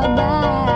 Bye.